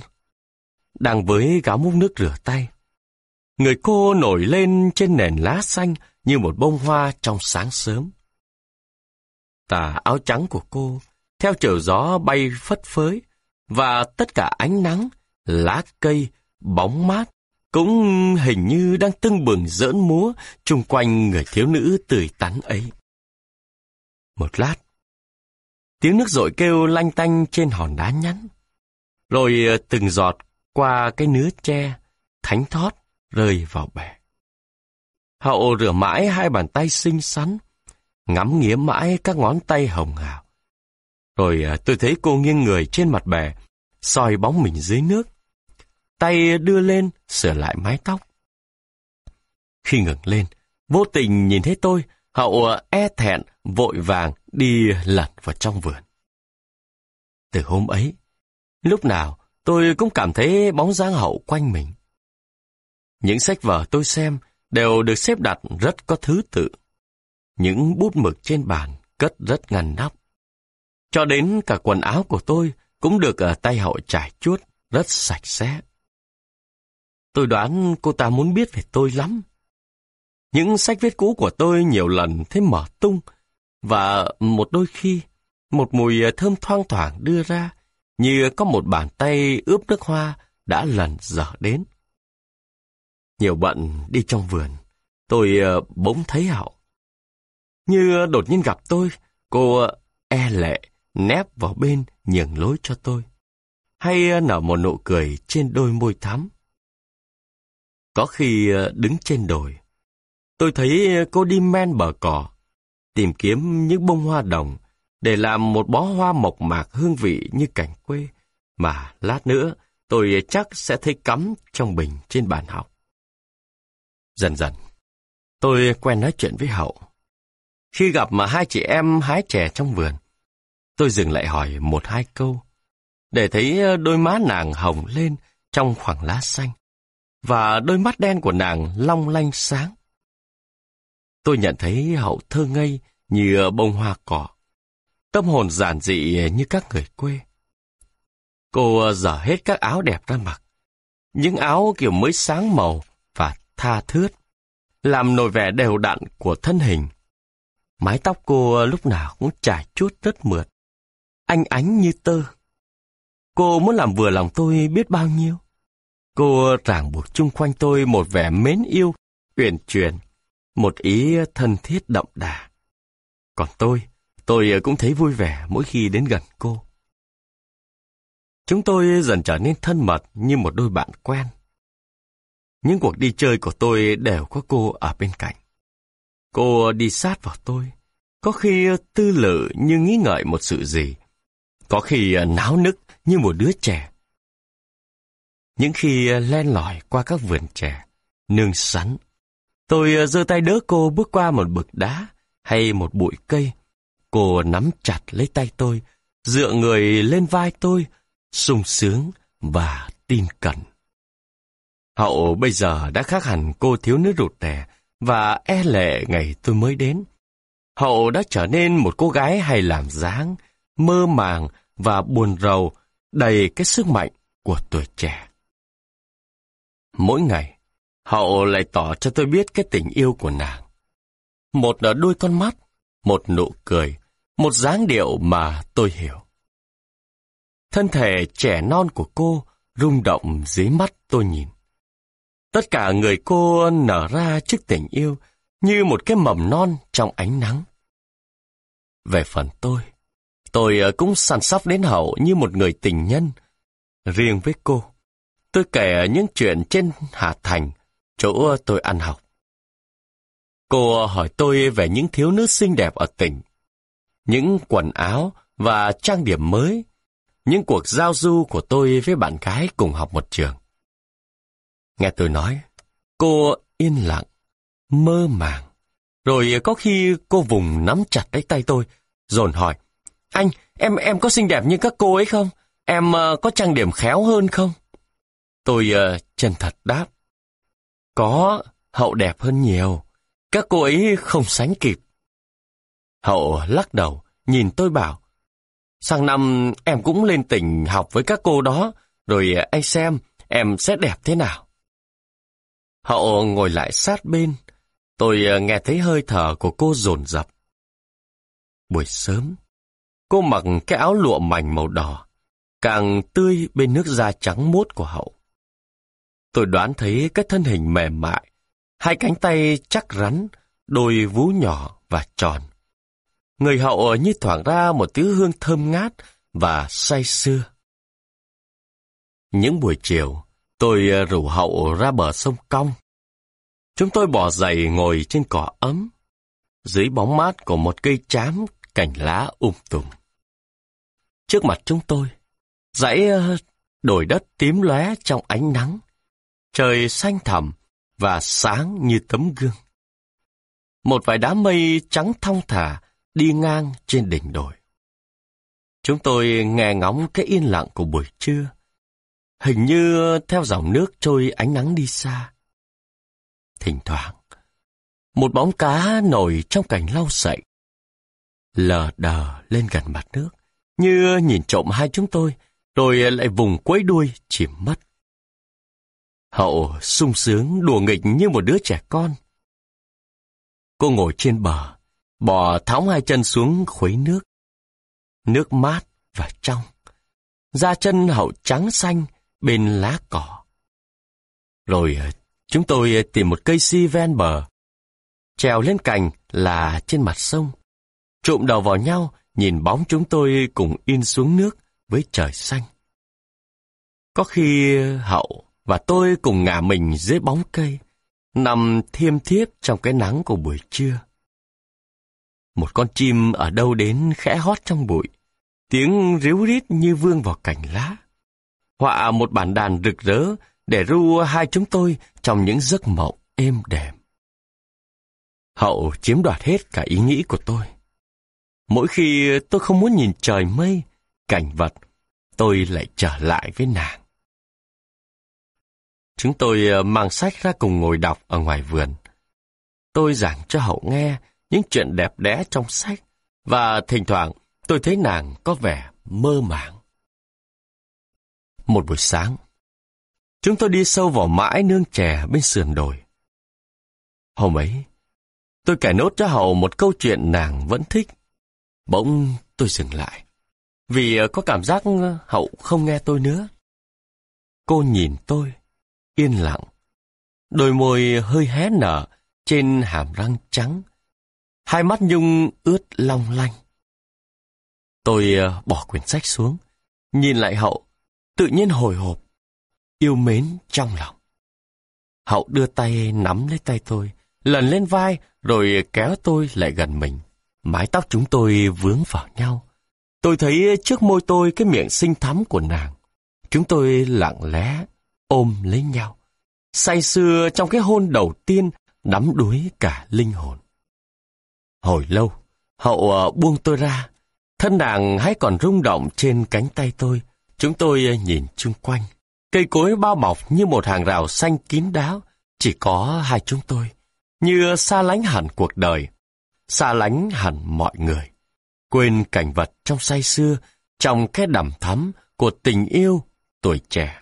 đang với gáo múc nước rửa tay. Người cô nổi lên trên nền lá xanh như một bông hoa trong sáng sớm. Tà áo trắng của cô, theo chiều gió bay phất phới, và tất cả ánh nắng, lá cây, bóng mát, cũng hình như đang tưng bừng giỡn múa chung quanh người thiếu nữ tươi tắn ấy. Một lát, Tiếng nước rội kêu lanh tanh trên hòn đá nhắn. Rồi ờ, từng giọt qua cái nứa tre, thánh thót rơi vào bể. Hậu rửa mãi hai bàn tay xinh xắn, ngắm nghía mãi các ngón tay hồng hào. Rồi ờ, tôi thấy cô nghiêng người trên mặt bè, soi bóng mình dưới nước. Tay đưa lên, sửa lại mái tóc. Khi ngừng lên, vô tình nhìn thấy tôi, hậu e thẹn, vội vàng đi lẩn vào trong vườn. Từ hôm ấy, lúc nào tôi cũng cảm thấy bóng dáng hậu quanh mình. Những sách vở tôi xem đều được xếp đặt rất có thứ tự. Những bút mực trên bàn cất rất ngăn nắp. Cho đến cả quần áo của tôi cũng được ở tay hậu trải chuốt rất sạch sẽ. Tôi đoán cô ta muốn biết về tôi lắm. Những sách viết cũ của tôi nhiều lần thấy mở tung, và một đôi khi, một mùi thơm thoang thoảng đưa ra, như có một bàn tay ướp nước hoa đã lần dở đến. Nhiều bận đi trong vườn, tôi ờ, bỗng thấy hậu. Như đột nhiên gặp tôi, cô e lệ nép vào bên nhường lối cho tôi. Hay nở một nụ cười trên đôi môi thắm. Có khi ờ, đứng trên đồi, tôi thấy cô đi men bờ cỏ, tìm kiếm những bông hoa đồng để làm một bó hoa mộc mạc hương vị như cảnh quê, mà lát nữa tôi chắc sẽ thấy cắm trong bình trên bàn học. Dần dần, tôi quen nói chuyện với Hậu. Khi gặp mà hai chị em hái chè trong vườn, tôi dừng lại hỏi một hai câu, để thấy đôi má nàng hồng lên trong khoảng lá xanh, và đôi mắt đen của nàng long lanh sáng. Tôi nhận thấy Hậu thơ ngây như bông hoa cỏ, tâm hồn giản dị như các người quê. Cô dở hết các áo đẹp ra mặc, những áo kiểu mới sáng màu và tha thướt, làm nổi vẻ đều đặn của thân hình. Mái tóc cô lúc nào cũng trải chút rất mượt, anh ánh như tơ. Cô muốn làm vừa lòng tôi biết bao nhiêu. Cô ràng buộc chung quanh tôi một vẻ mến yêu, uyển chuyển, một ý thân thiết đậm đà. Còn tôi, tôi cũng thấy vui vẻ mỗi khi đến gần cô. Chúng tôi dần trở nên thân mật như một đôi bạn quen. Những cuộc đi chơi của tôi đều có cô ở bên cạnh. Cô đi sát vào tôi, có khi tư lự như nghĩ ngợi một sự gì, có khi náo nức như một đứa trẻ. Những khi len lỏi qua các vườn trẻ, nương sắn, tôi ờ, giơ tay đỡ cô bước qua một bực đá hay một bụi cây. Cô nắm chặt lấy tay tôi, dựa người lên vai tôi, sung sướng và tin cẩn. Hậu bây giờ đã khác hẳn cô thiếu nữ rụt rè và e lệ ngày tôi mới đến. Hậu đã trở nên một cô gái hay làm dáng, mơ màng và buồn rầu, đầy cái sức mạnh của tuổi trẻ. Mỗi ngày, Hậu lại tỏ cho tôi biết cái tình yêu của nàng. Một đôi con mắt, một nụ cười, một dáng điệu mà tôi hiểu. Thân thể trẻ non của cô rung động dưới mắt tôi nhìn. Tất cả người cô nở ra trước tình yêu như một cái mầm non trong ánh nắng. Về phần tôi, tôi ờ, cũng săn sóc đến hậu như một người tình nhân. Riêng với cô, tôi kể những chuyện trên Hà Thành, chỗ tôi ăn học. Cô hỏi tôi về những thiếu nữ xinh đẹp ở tỉnh, những quần áo và trang điểm mới, những cuộc giao du của tôi với bạn gái cùng học một trường. Nghe tôi nói, cô yên lặng, mơ màng. Rồi có khi cô vùng nắm chặt lấy tay tôi, dồn hỏi, anh, em em có xinh đẹp như các cô ấy không? Em uh, có trang điểm khéo hơn không? Tôi uh, chân thật đáp, có, hậu đẹp hơn nhiều. Các cô ấy không sánh kịp. Hậu lắc đầu, nhìn tôi bảo, sang năm em cũng lên tỉnh học với các cô đó, rồi anh xem em sẽ đẹp thế nào. Hậu ngồi lại sát bên, tôi nghe thấy hơi thở của cô dồn dập. Buổi sớm, cô mặc cái áo lụa mảnh màu đỏ, càng tươi bên nước da trắng mốt của Hậu. Tôi đoán thấy cái thân hình mềm mại, hai cánh tay chắc rắn, đôi vú nhỏ và tròn. Người hậu như thoảng ra một thứ hương thơm ngát và say sưa. Những buổi chiều, tôi rủ hậu ra bờ sông Cong. Chúng tôi bỏ giày ngồi trên cỏ ấm, dưới bóng mát của một cây chám cành lá um tùm. Trước mặt chúng tôi, dãy ờ, đồi đất tím lóe trong ánh nắng, trời xanh thẳm và sáng như tấm gương. Một vài đám mây trắng thong thả đi ngang trên đỉnh đồi. Chúng tôi nghe ngóng cái yên lặng của buổi trưa, hình như theo dòng nước trôi ánh nắng đi xa. Thỉnh thoảng, một bóng cá nổi trong cảnh lau sậy, lờ đờ lên gần mặt nước, như nhìn trộm hai chúng tôi, rồi lại vùng quấy đuôi chìm mất. Hậu sung sướng đùa nghịch như một đứa trẻ con. Cô ngồi trên bờ, bò tháo hai chân xuống khuấy nước. Nước mát và trong. Da chân hậu trắng xanh bên lá cỏ. Rồi ờ, chúng tôi ờ, tìm một cây si ven bờ. Trèo lên cành là trên mặt sông. Trụm đầu vào nhau, nhìn bóng chúng tôi cùng in xuống nước với trời xanh. Có khi ờ, hậu và tôi cùng ngả mình dưới bóng cây, nằm thiêm thiếp trong cái nắng của buổi trưa. Một con chim ở đâu đến khẽ hót trong bụi, tiếng ríu rít như vương vào cành lá. Họa một bản đàn rực rỡ để ru hai chúng tôi trong những giấc mộng êm đềm. Hậu chiếm đoạt hết cả ý nghĩ của tôi. Mỗi khi tôi không muốn nhìn trời mây, cảnh vật, tôi lại trở lại với nàng. Chúng tôi ờ, mang sách ra cùng ngồi đọc ở ngoài vườn. Tôi giảng cho Hậu nghe những chuyện đẹp đẽ trong sách, và thỉnh thoảng tôi thấy nàng có vẻ mơ màng. Một buổi sáng, chúng tôi đi sâu vào mãi nương chè bên sườn đồi. Hôm ấy, tôi kể nốt cho Hậu một câu chuyện nàng vẫn thích. Bỗng tôi dừng lại, vì ờ, có cảm giác ờ, Hậu không nghe tôi nữa. Cô nhìn tôi, yên lặng. Đôi môi hơi hé nở trên hàm răng trắng. Hai mắt Nhung ướt long lanh. Tôi ờ, bỏ quyển sách xuống, nhìn lại Hậu, tự nhiên hồi hộp, yêu mến trong lòng. Hậu đưa tay nắm lấy tay tôi, lần lên vai rồi kéo tôi lại gần mình. Mái tóc chúng tôi vướng vào nhau. Tôi thấy trước môi tôi cái miệng xinh thắm của nàng. Chúng tôi lặng lẽ ôm lấy nhau. Say sưa trong cái hôn đầu tiên đắm đuối cả linh hồn. Hồi lâu, hậu ờ, buông tôi ra. Thân nàng hãy còn rung động trên cánh tay tôi. Chúng tôi ờ, nhìn chung quanh. Cây cối bao bọc như một hàng rào xanh kín đáo. Chỉ có hai chúng tôi. Như xa lánh hẳn cuộc đời. Xa lánh hẳn mọi người. Quên cảnh vật trong say xưa, trong cái đầm thắm của tình yêu tuổi trẻ.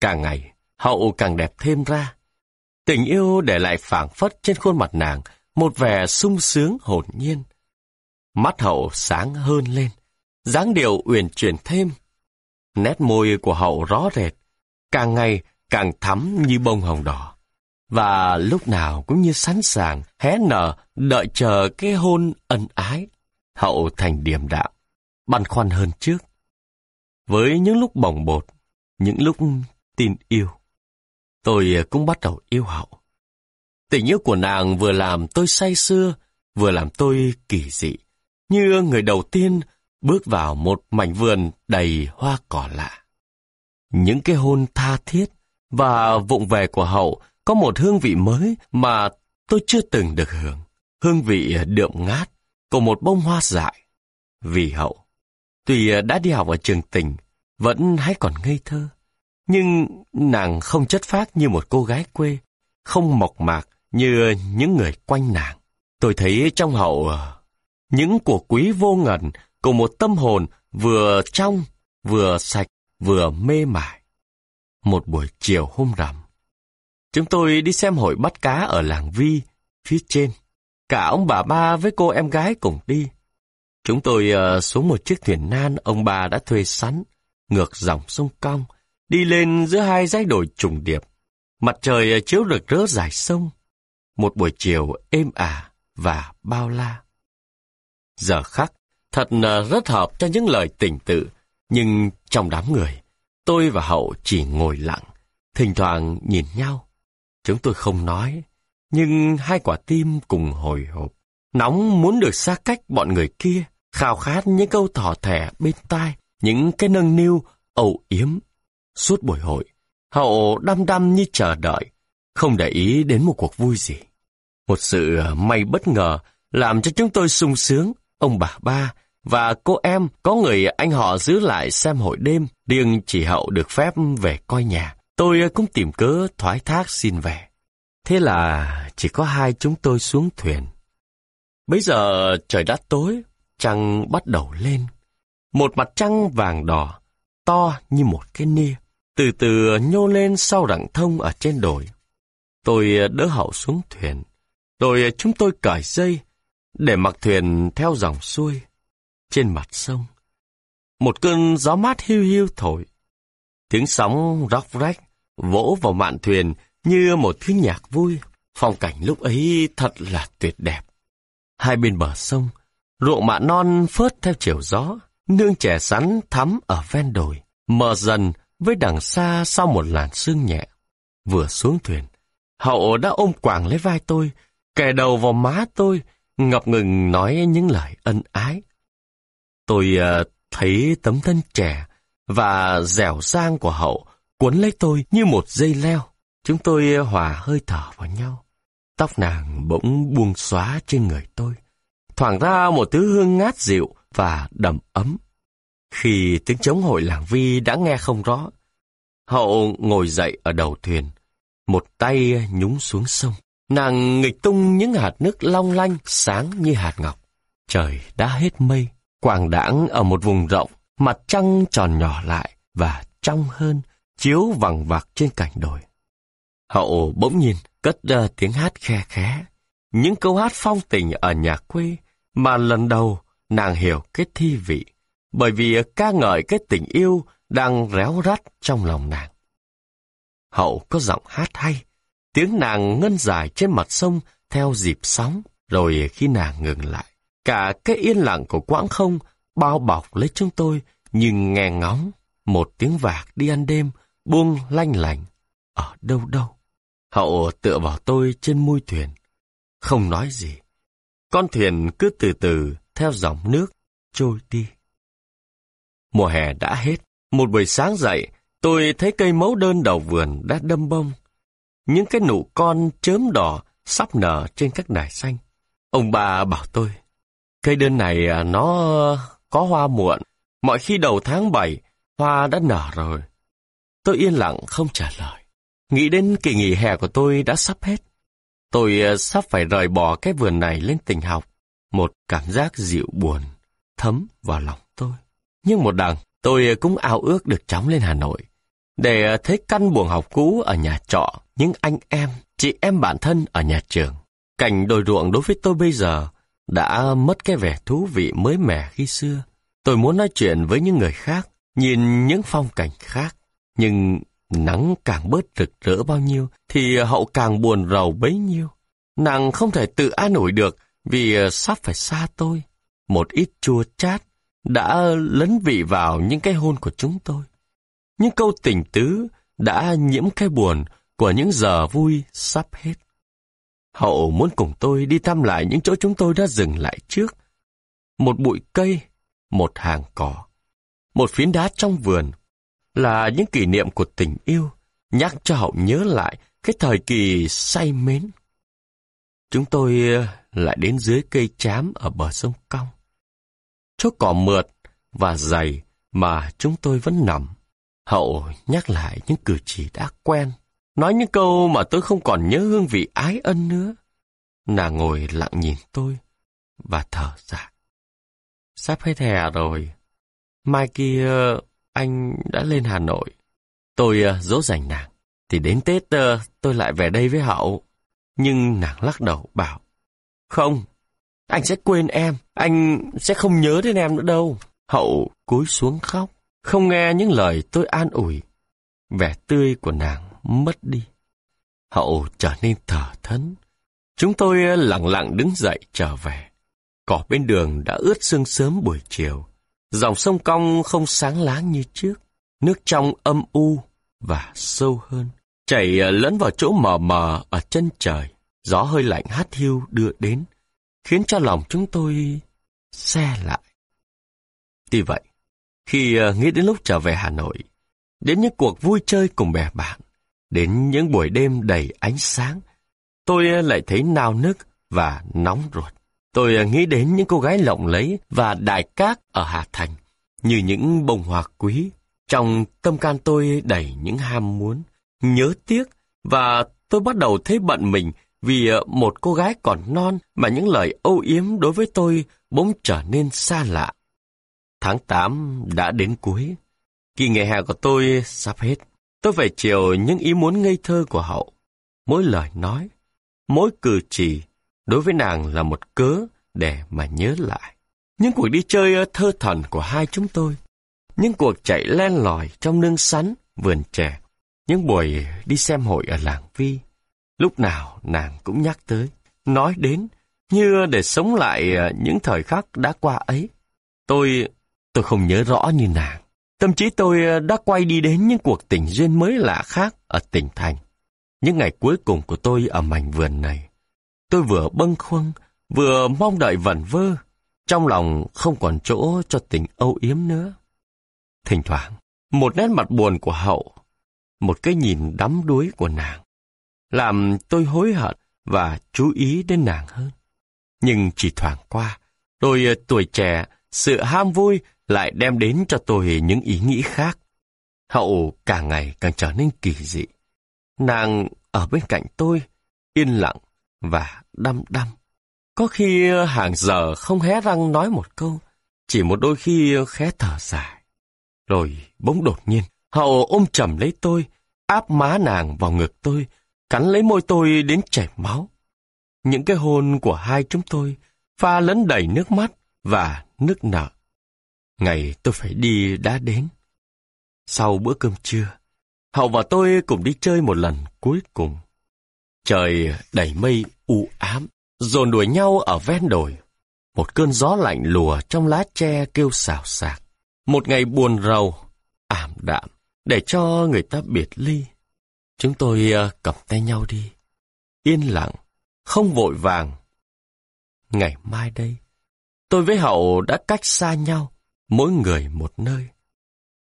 Càng ngày, hậu càng đẹp thêm ra. Tình yêu để lại phảng phất trên khuôn mặt nàng một vẻ sung sướng hồn nhiên. Mắt hậu sáng hơn lên, dáng điệu uyển chuyển thêm. Nét môi của hậu rõ rệt, càng ngày càng thắm như bông hồng đỏ. Và lúc nào cũng như sẵn sàng, hé nở, đợi chờ cái hôn ân ái. Hậu thành điềm đạm, băn khoăn hơn trước. Với những lúc bồng bột, những lúc tin yêu. Tôi ờ, cũng bắt đầu yêu hậu. Tình yêu của nàng vừa làm tôi say sưa, vừa làm tôi kỳ dị, như người đầu tiên bước vào một mảnh vườn đầy hoa cỏ lạ. Những cái hôn tha thiết và vụng về của hậu có một hương vị mới mà tôi chưa từng được hưởng. Hương vị ờ, đượm ngát của một bông hoa dại. Vì hậu, tuy ờ, đã đi học ở trường tỉnh, vẫn hay còn ngây thơ. Nhưng nàng không chất phác như một cô gái quê, không mộc mạc như những người quanh nàng. Tôi thấy trong hậu ờ, những của quý vô ngần cùng một tâm hồn vừa trong, vừa sạch, vừa mê mải. Một buổi chiều hôm rằm, chúng tôi đi xem hội bắt cá ở làng Vi, phía trên. Cả ông bà ba với cô em gái cùng đi. Chúng tôi ờ, xuống một chiếc thuyền nan ông bà đã thuê sẵn, ngược dòng sông Cong, đi lên giữa hai dãy đồi trùng điệp. Mặt trời chiếu rực rỡ dài sông. Một buổi chiều êm ả và bao la. Giờ khắc, thật rất hợp cho những lời tình tự, nhưng trong đám người, tôi và Hậu chỉ ngồi lặng, thỉnh thoảng nhìn nhau. Chúng tôi không nói, nhưng hai quả tim cùng hồi hộp. Nóng muốn được xa cách bọn người kia, khao khát những câu thỏ thẻ bên tai, những cái nâng niu, ẩu yếm. Suốt buổi hội, Hậu đăm đăm như chờ đợi, không để ý đến một cuộc vui gì. Một sự may bất ngờ làm cho chúng tôi sung sướng, ông bà ba và cô em có người anh họ giữ lại xem hội đêm, riêng chỉ Hậu được phép về coi nhà. Tôi cũng tìm cớ thoái thác xin về. Thế là chỉ có hai chúng tôi xuống thuyền. Bây giờ trời đã tối, trăng bắt đầu lên. Một mặt trăng vàng đỏ, to như một cái nia, từ từ nhô lên sau đặng thông ở trên đồi. Tôi đỡ hậu xuống thuyền, rồi chúng tôi cởi dây để mặc thuyền theo dòng xuôi trên mặt sông. Một cơn gió mát hiu hiu thổi. Tiếng sóng róc rách vỗ vào mạn thuyền như một thứ nhạc vui. Phong cảnh lúc ấy thật là tuyệt đẹp. Hai bên bờ sông, ruộng mạ non phớt theo chiều gió, nương trẻ sắn thắm ở ven đồi, mờ dần với đằng xa sau một làn sương nhẹ. Vừa xuống thuyền, hậu đã ôm quàng lấy vai tôi, kè đầu vào má tôi, ngập ngừng nói những lời ân ái. Tôi uh, thấy tấm thân trẻ và dẻo dang của hậu cuốn lấy tôi như một dây leo. Chúng tôi hòa hơi thở vào nhau. Tóc nàng bỗng buông xóa trên người tôi, thoảng ra một thứ hương ngát dịu và đầm ấm. Khi tiếng chống hội làng vi đã nghe không rõ, hậu ngồi dậy ở đầu thuyền, một tay nhúng xuống sông. Nàng nghịch tung những hạt nước long lanh sáng như hạt ngọc. Trời đã hết mây, quảng đãng ở một vùng rộng, mặt trăng tròn nhỏ lại và trong hơn, chiếu vằng vặc trên cảnh đồi. Hậu bỗng nhìn cất ra tiếng hát khe khẽ, những câu hát phong tình ở nhà quê mà lần đầu nàng hiểu cái thi vị, bởi vì ca ngợi cái tình yêu đang réo rắt trong lòng nàng. Hậu có giọng hát hay, tiếng nàng ngân dài trên mặt sông theo dịp sóng, rồi khi nàng ngừng lại, cả cái yên lặng của quãng không bao bọc lấy chúng tôi nhưng nghe ngóng một tiếng vạc đi ăn đêm buông lanh lành ở đâu đâu. Hậu tựa vào tôi trên mui thuyền, không nói gì. Con thuyền cứ từ từ theo dòng nước trôi đi. Mùa hè đã hết, một buổi sáng dậy, tôi thấy cây mấu đơn đầu vườn đã đâm bông. Những cái nụ con chớm đỏ sắp nở trên các đài xanh. Ông bà bảo tôi, cây đơn này à, nó có hoa muộn, mọi khi đầu tháng 7, hoa đã nở rồi. Tôi yên lặng không trả lời. Nghĩ đến kỳ nghỉ hè của tôi đã sắp hết. Tôi à, sắp phải rời bỏ cái vườn này lên tỉnh học. Một cảm giác dịu buồn, thấm vào lòng tôi. Nhưng một đằng, tôi cũng ao ước được chóng lên Hà Nội. Để thấy căn buồng học cũ ở nhà trọ, những anh em, chị em bạn thân ở nhà trường. Cảnh đồi ruộng đối với tôi bây giờ đã mất cái vẻ thú vị mới mẻ khi xưa. Tôi muốn nói chuyện với những người khác, nhìn những phong cảnh khác. Nhưng Nắng càng bớt rực rỡ bao nhiêu, thì hậu càng buồn rầu bấy nhiêu. Nàng không thể tự an ủi được vì sắp phải xa tôi. Một ít chua chát đã lấn vị vào những cái hôn của chúng tôi. Những câu tình tứ đã nhiễm cái buồn của những giờ vui sắp hết. Hậu muốn cùng tôi đi thăm lại những chỗ chúng tôi đã dừng lại trước. Một bụi cây, một hàng cỏ, một phiến đá trong vườn, là những kỷ niệm của tình yêu, nhắc cho Hậu nhớ lại cái thời kỳ say mến. Chúng tôi lại đến dưới cây chám ở bờ sông Cong. Chỗ cỏ mượt và dày mà chúng tôi vẫn nằm. Hậu nhắc lại những cử chỉ đã quen, nói những câu mà tôi không còn nhớ hương vị ái ân nữa. Nàng ngồi lặng nhìn tôi và thở dài. Sắp hết hè rồi, mai kia anh đã lên Hà Nội. Tôi ờ, dỗ dành nàng, thì đến Tết ờ, tôi lại về đây với Hậu. Nhưng nàng lắc đầu bảo, không, anh sẽ quên em, anh sẽ không nhớ đến em nữa đâu. Hậu cúi xuống khóc, không nghe những lời tôi an ủi. Vẻ tươi của nàng mất đi. Hậu trở nên thở thẫn. Chúng tôi lặng lặng đứng dậy trở về. Cỏ bên đường đã ướt sương sớm buổi chiều. Dòng sông cong không sáng láng như trước. Nước trong âm u và sâu hơn. Chảy lẫn vào chỗ mờ mờ ở chân trời. Gió hơi lạnh hắt hiu đưa đến. Khiến cho lòng chúng tôi xe lại. Tuy vậy, khi ờ, nghĩ đến lúc trở về Hà Nội, đến những cuộc vui chơi cùng bè bạn, đến những buổi đêm đầy ánh sáng, tôi ờ, lại thấy nao nức và nóng ruột. Tôi ờ, nghĩ đến những cô gái lộng lẫy và đại cát ở Hà Thành, như những bông hoa quý. Trong tâm can tôi đầy những ham muốn, nhớ tiếc, và tôi bắt đầu thấy bận mình vì ờ, một cô gái còn non mà những lời âu yếm đối với tôi bỗng trở nên xa lạ. Tháng 8 đã đến cuối. Kỳ nghề hè của tôi sắp hết. Tôi phải chiều những ý muốn ngây thơ của hậu. Mỗi lời nói, mỗi cử chỉ đối với nàng là một cớ để mà nhớ lại. Những cuộc đi chơi ờ, thơ thần của hai chúng tôi. Những cuộc chạy len lỏi trong nương sắn, vườn trẻ. Những buổi đi xem hội ở làng Vi. Lúc nào nàng cũng nhắc tới, nói đến, như để sống lại à, những thời khắc đã qua ấy. Tôi Tôi không nhớ rõ như nàng. Tâm trí tôi à, đã quay đi đến những cuộc tình duyên mới lạ khác ở tỉnh thành. Những ngày cuối cùng của tôi ở mảnh vườn này, tôi vừa bâng khuâng, vừa mong đợi vẩn vơ, trong lòng không còn chỗ cho tình âu yếm nữa. Thỉnh thoảng, một nét mặt buồn của hậu, một cái nhìn đắm đuối của nàng, làm tôi hối hận và chú ý đến nàng hơn. Nhưng chỉ thoảng qua, tôi ờ, tuổi trẻ, sự ham vui lại đem đến cho tôi những ý nghĩ khác. Hậu càng ngày càng trở nên kỳ dị. Nàng ở bên cạnh tôi, yên lặng và đăm đăm. Có khi ờ, hàng giờ không hé răng nói một câu, chỉ một đôi khi ờ, khẽ thở dài. Rồi bỗng đột nhiên, Hậu ôm chầm lấy tôi, áp má nàng vào ngực tôi, cắn lấy môi tôi đến chảy máu. Những cái hôn của hai chúng tôi pha lẫn đầy nước mắt và nước nở. Ngày tôi phải đi đã đến. Sau bữa cơm trưa, Hậu và tôi cùng đi chơi một lần cuối cùng. Trời đầy mây u ám, dồn đuổi nhau ở ven đồi. Một cơn gió lạnh lùa trong lá tre kêu xào xạc. Một ngày buồn rầu, ảm đạm, để cho người ta biệt ly. Chúng tôi ờ, cầm tay nhau đi. Yên lặng, không vội vàng. Ngày mai đây, tôi với Hậu đã cách xa nhau mỗi người một nơi.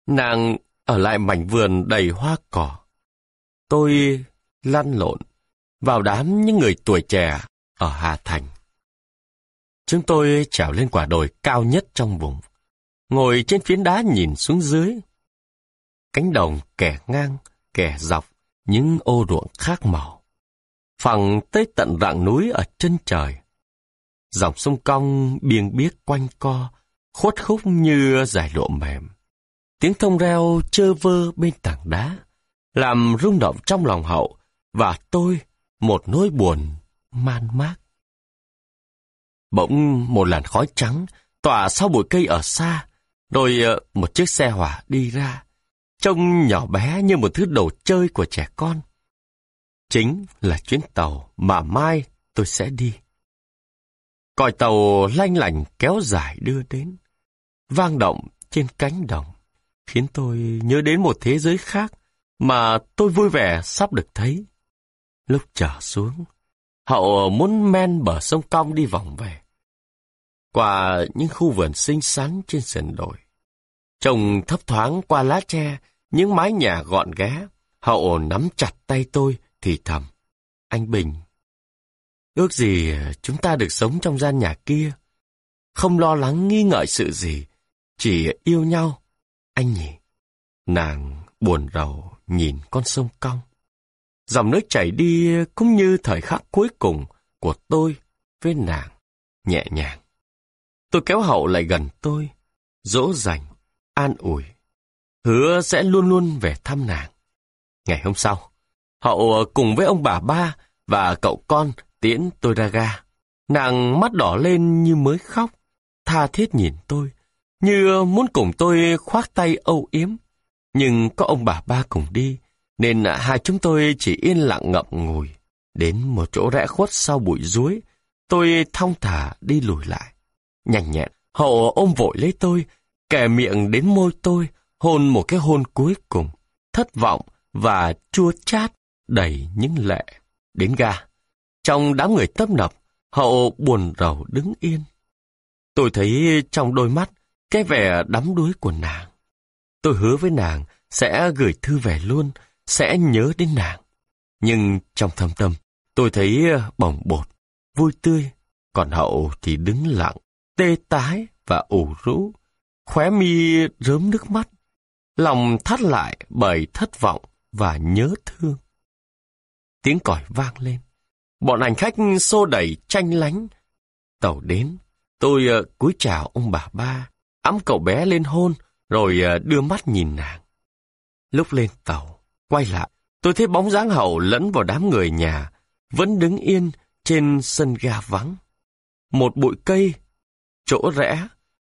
Nàng ở lại mảnh vườn đầy hoa cỏ. Tôi lăn lộn vào đám những người tuổi trẻ ở Hà Thành. Chúng tôi trèo lên quả đồi cao nhất trong vùng, ngồi trên phiến đá nhìn xuống dưới. Cánh đồng kẻ ngang, kẻ dọc, những ô ruộng khác màu. Phẳng tới tận rặng núi ở chân trời. Dòng sông cong biên biếc quanh co, khuất khúc như giải lộ mềm. Tiếng thông reo chơ vơ bên tảng đá, làm rung động trong lòng hậu, và tôi một nỗi buồn man mác. Bỗng một làn khói trắng tỏa sau bụi cây ở xa, rồi ờ, một chiếc xe hỏa đi ra, trông nhỏ bé như một thứ đồ chơi của trẻ con. Chính là chuyến tàu mà mai tôi sẽ đi. Còi tàu lanh lành kéo dài đưa đến vang động trên cánh đồng, khiến tôi nhớ đến một thế giới khác mà tôi vui vẻ sắp được thấy. Lúc trở xuống, Hậu muốn men bờ sông Cong đi vòng về. Qua những khu vườn xinh xắn trên sườn đồi. trồng thấp thoáng qua lá tre, những mái nhà gọn ghé. Hậu nắm chặt tay tôi thì thầm. Anh Bình, ước gì chúng ta được sống trong gian nhà kia. Không lo lắng nghi ngợi sự gì, chỉ yêu nhau, anh nhỉ? Nàng buồn rầu nhìn con sông cong. Dòng nước chảy đi cũng như thời khắc cuối cùng của tôi với nàng, nhẹ nhàng. Tôi kéo hậu lại gần tôi, dỗ dành, an ủi, hứa sẽ luôn luôn về thăm nàng. Ngày hôm sau, hậu cùng với ông bà ba và cậu con tiễn tôi ra ga. Nàng mắt đỏ lên như mới khóc, tha thiết nhìn tôi, như muốn cùng tôi khoác tay âu yếm. Nhưng có ông bà ba cùng đi, nên hai chúng tôi chỉ yên lặng ngậm ngùi. Đến một chỗ rẽ khuất sau bụi rúi, tôi thong thả đi lùi lại. Nhanh nhẹn, hậu ôm vội lấy tôi, kè miệng đến môi tôi, hôn một cái hôn cuối cùng, thất vọng và chua chát, đầy những lệ. Đến ga, trong đám người tấp nập, hậu buồn rầu đứng yên. Tôi thấy trong đôi mắt cái vẻ đắm đuối của nàng. Tôi hứa với nàng sẽ gửi thư về luôn, sẽ nhớ đến nàng. Nhưng trong thâm tâm, tôi thấy bồng bột, vui tươi, còn hậu thì đứng lặng, tê tái và ủ rũ, khóe mi rớm nước mắt, lòng thắt lại bởi thất vọng và nhớ thương. Tiếng còi vang lên, bọn hành khách xô đẩy tranh lánh. Tàu đến, tôi uh, cúi chào ông bà ba, ấm cậu bé lên hôn, rồi uh, đưa mắt nhìn nàng. Lúc lên tàu, quay lại, tôi thấy bóng dáng hậu lẫn vào đám người nhà, vẫn đứng yên trên sân ga vắng. Một bụi cây, chỗ rẽ,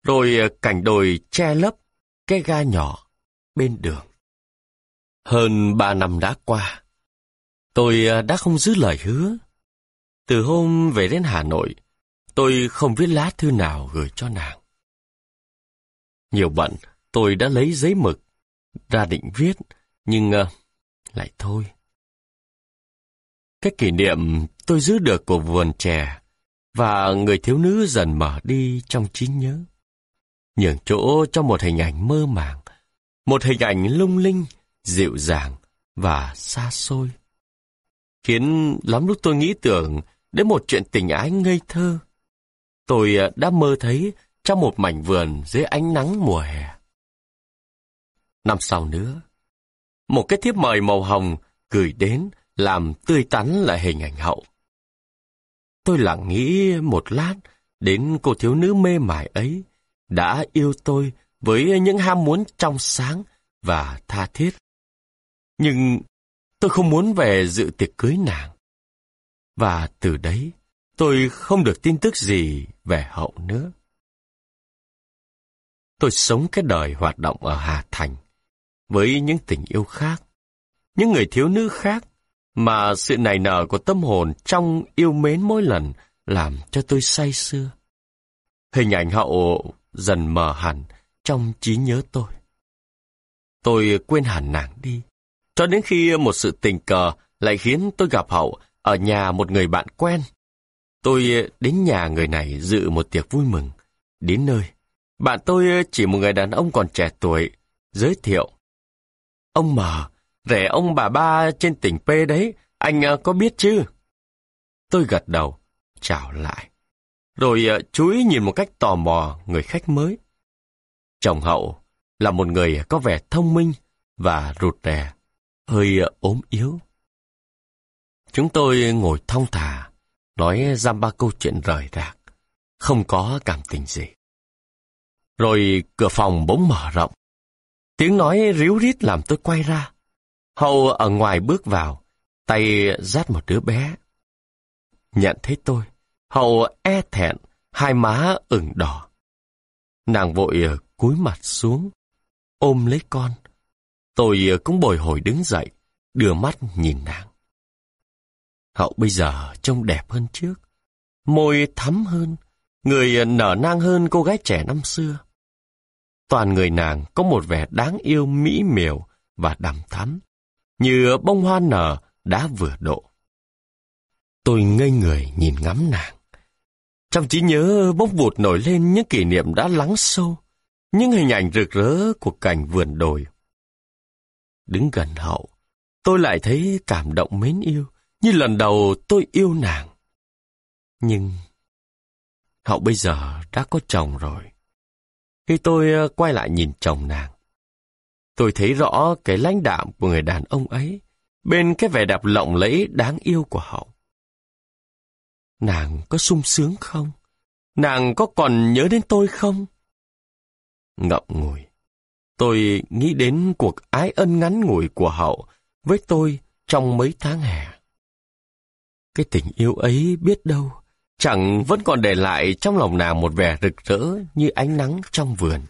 rồi uh, cảnh đồi che lấp cái ga nhỏ bên đường. Hơn ba năm đã qua, tôi à, đã không giữ lời hứa. Từ hôm về đến Hà Nội, tôi không viết lá thư nào gửi cho nàng. Nhiều bận, tôi đã lấy giấy mực, ra định viết, nhưng uh, lại thôi. Cái kỷ niệm tôi giữ được của vườn chè và người thiếu nữ dần mở đi trong trí nhớ. Nhường chỗ cho một hình ảnh mơ màng, một hình ảnh lung linh, dịu dàng và xa xôi. Khiến lắm lúc tôi nghĩ tưởng đến một chuyện tình ái ngây thơ. Tôi à, đã mơ thấy trong một mảnh vườn dưới ánh nắng mùa hè. Năm sau nữa, một cái thiếp mời màu hồng gửi đến làm tươi tắn lại hình ảnh hậu. Tôi lặng nghĩ một lát đến cô thiếu nữ mê mải ấy đã yêu tôi với những ham muốn trong sáng và tha thiết. Nhưng tôi không muốn về dự tiệc cưới nàng. Và từ đấy, tôi không được tin tức gì về hậu nữa. Tôi sống cái đời hoạt động ở Hà Thành, với những tình yêu khác, những người thiếu nữ khác, mà sự nảy nở của tâm hồn trong yêu mến mỗi lần làm cho tôi say sưa. Hình ảnh hậu dần mờ hẳn trong trí nhớ tôi. Tôi quên hẳn nàng đi, cho đến khi một sự tình cờ lại khiến tôi gặp hậu ở nhà một người bạn quen. Tôi đến nhà người này dự một tiệc vui mừng. Đến nơi, bạn tôi chỉ một người đàn ông còn trẻ tuổi, giới thiệu. Ông mờ, rẻ ông bà ba trên tỉnh P đấy, anh ờ, có biết chứ? Tôi gật đầu, chào lại. Rồi ờ, chú ý nhìn một cách tò mò người khách mới. Chồng hậu là một người có vẻ thông minh và rụt rè, hơi ốm yếu. Chúng tôi ngồi thong thả, nói giam ba câu chuyện rời rạc, không có cảm tình gì. Rồi cửa phòng bỗng mở rộng. Tiếng nói ríu rít làm tôi quay ra. Hậu ở ngoài bước vào, tay dắt một đứa bé. Nhận thấy tôi, Hậu e thẹn, hai má ửng đỏ. Nàng vội cúi mặt xuống, ôm lấy con. Tôi ờ, cũng bồi hồi đứng dậy, đưa mắt nhìn nàng. Hậu bây giờ trông đẹp hơn trước. Môi thắm hơn, người ờ, nở nang hơn cô gái trẻ năm xưa. Toàn người nàng có một vẻ đáng yêu mỹ miều và đằm thắm, như bông hoa nở đã vừa độ. Tôi ngây người nhìn ngắm nàng. Trong trí nhớ bốc vụt nổi lên những kỷ niệm đã lắng sâu, những hình ảnh rực rỡ của cảnh vườn đồi. Đứng gần hậu, tôi lại thấy cảm động mến yêu, như lần đầu tôi yêu nàng. Nhưng Hậu bây giờ đã có chồng rồi. Khi tôi ờ, quay lại nhìn chồng nàng, tôi thấy rõ cái lãnh đạm của người đàn ông ấy bên cái vẻ đẹp lộng lẫy đáng yêu của Hậu. Nàng có sung sướng không? Nàng có còn nhớ đến tôi không? Ngậm ngùi, tôi nghĩ đến cuộc ái ân ngắn ngủi của Hậu với tôi trong mấy tháng hè. Cái tình yêu ấy biết đâu, chẳng vẫn còn để lại trong lòng nàng một vẻ rực rỡ như ánh nắng trong vườn.